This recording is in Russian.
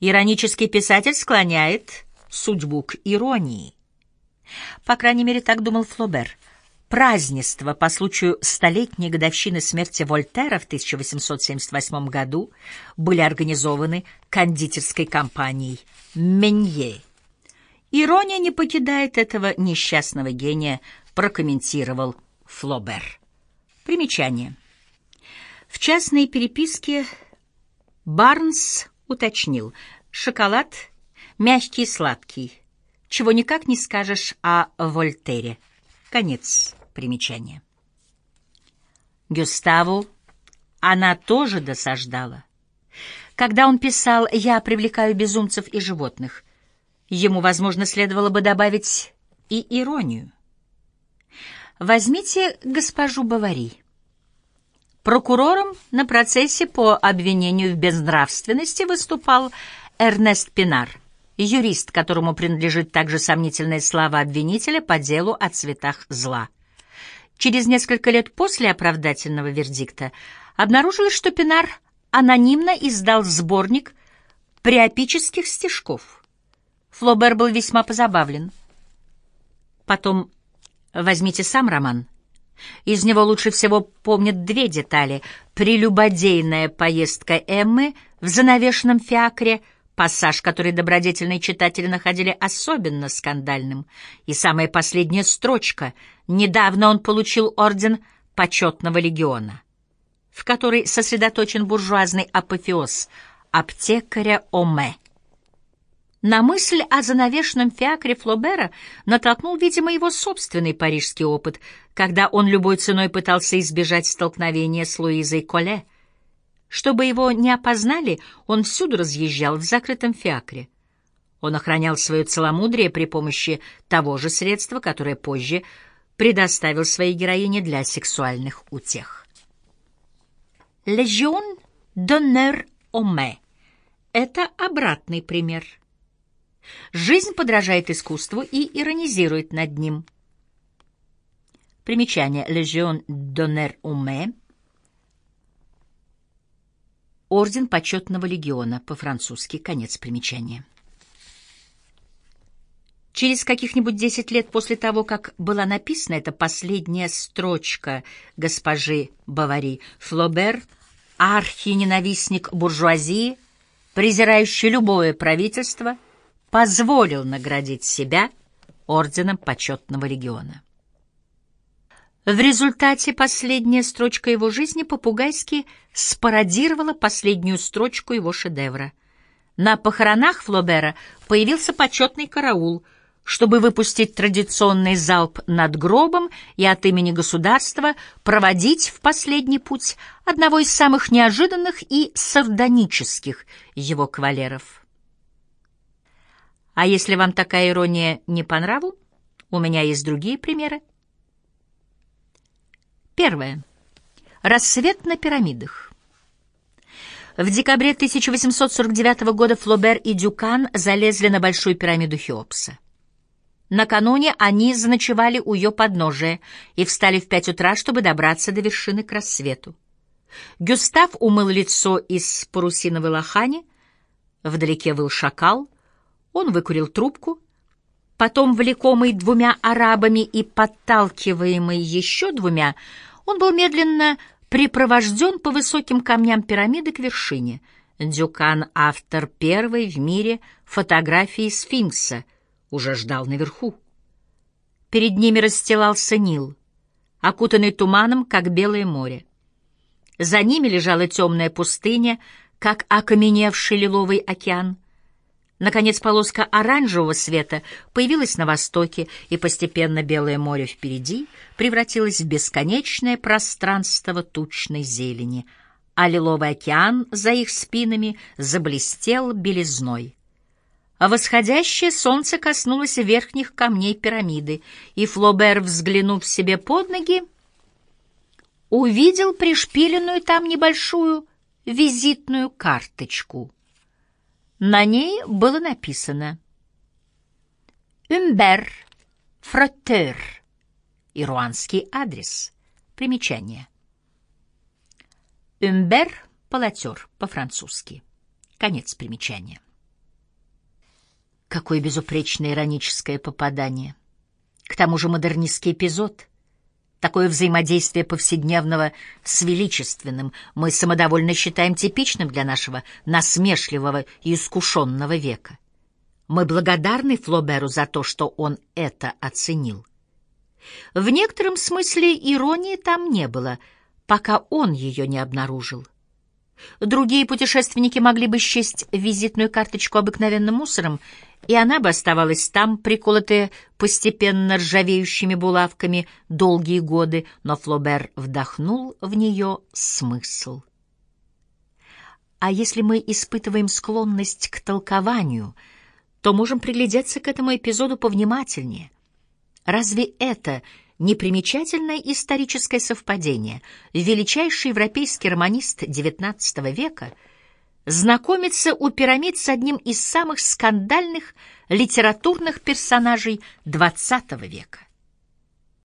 Иронический писатель склоняет судьбу к иронии. По крайней мере, так думал Флобер. Празднества по случаю столетней годовщины смерти Вольтера в 1878 году были организованы кондитерской компанией «Менье». «Ирония не покидает этого несчастного гения», прокомментировал Флобер. Примечание. В частной переписке Барнс уточнил «шоколад мягкий и сладкий, чего никак не скажешь о Вольтере». Конец примечания. Гюставу она тоже досаждала. Когда он писал «Я привлекаю безумцев и животных», ему, возможно, следовало бы добавить и иронию. Возьмите госпожу Бавари. Прокурором на процессе по обвинению в безнравственности выступал Эрнест Пинар, юрист, которому принадлежит также сомнительная слава обвинителя по делу о цветах зла. Через несколько лет после оправдательного вердикта обнаружилось, что Пинар анонимно издал сборник приопических стишков. Флобер был весьма позабавлен. Потом возьмите сам роман. Из него лучше всего помнят две детали. Прелюбодейная поездка Эммы в занавешенном фиакре, пассаж, который добродетельные читатели находили особенно скандальным, и самая последняя строчка «Недавно он получил орден почетного легиона», в которой сосредоточен буржуазный апофеоз аптекаря Оме. На мысль о занавешенном фиакре Флобера натолкнул, видимо, его собственный парижский опыт, когда он любой ценой пытался избежать столкновения с Луизой Коле. Чтобы его не опознали, он всюду разъезжал в закрытом фиакре. Он охранял свое целомудрие при помощи того же средства, которое позже предоставил своей героине для сексуальных утех. «Легион d'honneur homme» — это обратный пример — Жизнь подражает искусству и иронизирует над ним. Примечание. Легион d'honneur humain. Орден почетного легиона. По-французски. Конец примечания. Через каких-нибудь десять лет после того, как была написана эта последняя строчка госпожи Бавари, Флобер, архиненавистник буржуазии, презирающий любое правительство — позволил наградить себя орденом почетного легиона. В результате последняя строчка его жизни попугайски спародировала последнюю строчку его шедевра. На похоронах Флобера появился почетный караул, чтобы выпустить традиционный залп над гробом и от имени государства проводить в последний путь одного из самых неожиданных и сардонических его кавалеров. А если вам такая ирония не по нраву, у меня есть другие примеры. Первое. Рассвет на пирамидах. В декабре 1849 года Флобер и Дюкан залезли на Большую пирамиду Хеопса. Накануне они заночевали у ее подножия и встали в пять утра, чтобы добраться до вершины к рассвету. Гюстав умыл лицо из парусиновой лохани, вдалеке выл шакал, он выкурил трубку, потом, влекомый двумя арабами и подталкиваемый еще двумя, он был медленно припровожден по высоким камням пирамиды к вершине. Дюкан, автор первой в мире фотографии сфинкса, уже ждал наверху. Перед ними расстилался Нил, окутанный туманом, как белое море. За ними лежала темная пустыня, как окаменевший лиловый океан — Наконец полоска оранжевого света появилась на востоке, и постепенно Белое море впереди превратилось в бесконечное пространство тучной зелени, а лиловый океан за их спинами заблестел белизной. А восходящее солнце коснулось верхних камней пирамиды, и Флобер, взглянув себе под ноги, увидел пришпиленную там небольшую визитную карточку — на ней было написано «Умбер Фротер» — ируанский адрес. Примечание. «Умбер» — полотер по-французски. Конец примечания. Какое безупречное ироническое попадание. К тому же модернистский эпизод. Такое взаимодействие повседневного с величественным мы самодовольно считаем типичным для нашего насмешливого и искушенного века. Мы благодарны Флоберу за то, что он это оценил. В некотором смысле иронии там не было, пока он ее не обнаружил. Другие путешественники могли бы счесть визитную карточку обыкновенным мусором, и она бы оставалась там, приколотая постепенно ржавеющими булавками долгие годы, но Флобер вдохнул в нее смысл. А если мы испытываем склонность к толкованию, то можем приглядеться к этому эпизоду повнимательнее. Разве это непримечательное историческое совпадение. Величайший европейский романист XIX века знакомится у пирамид с одним из самых скандальных литературных персонажей XX века.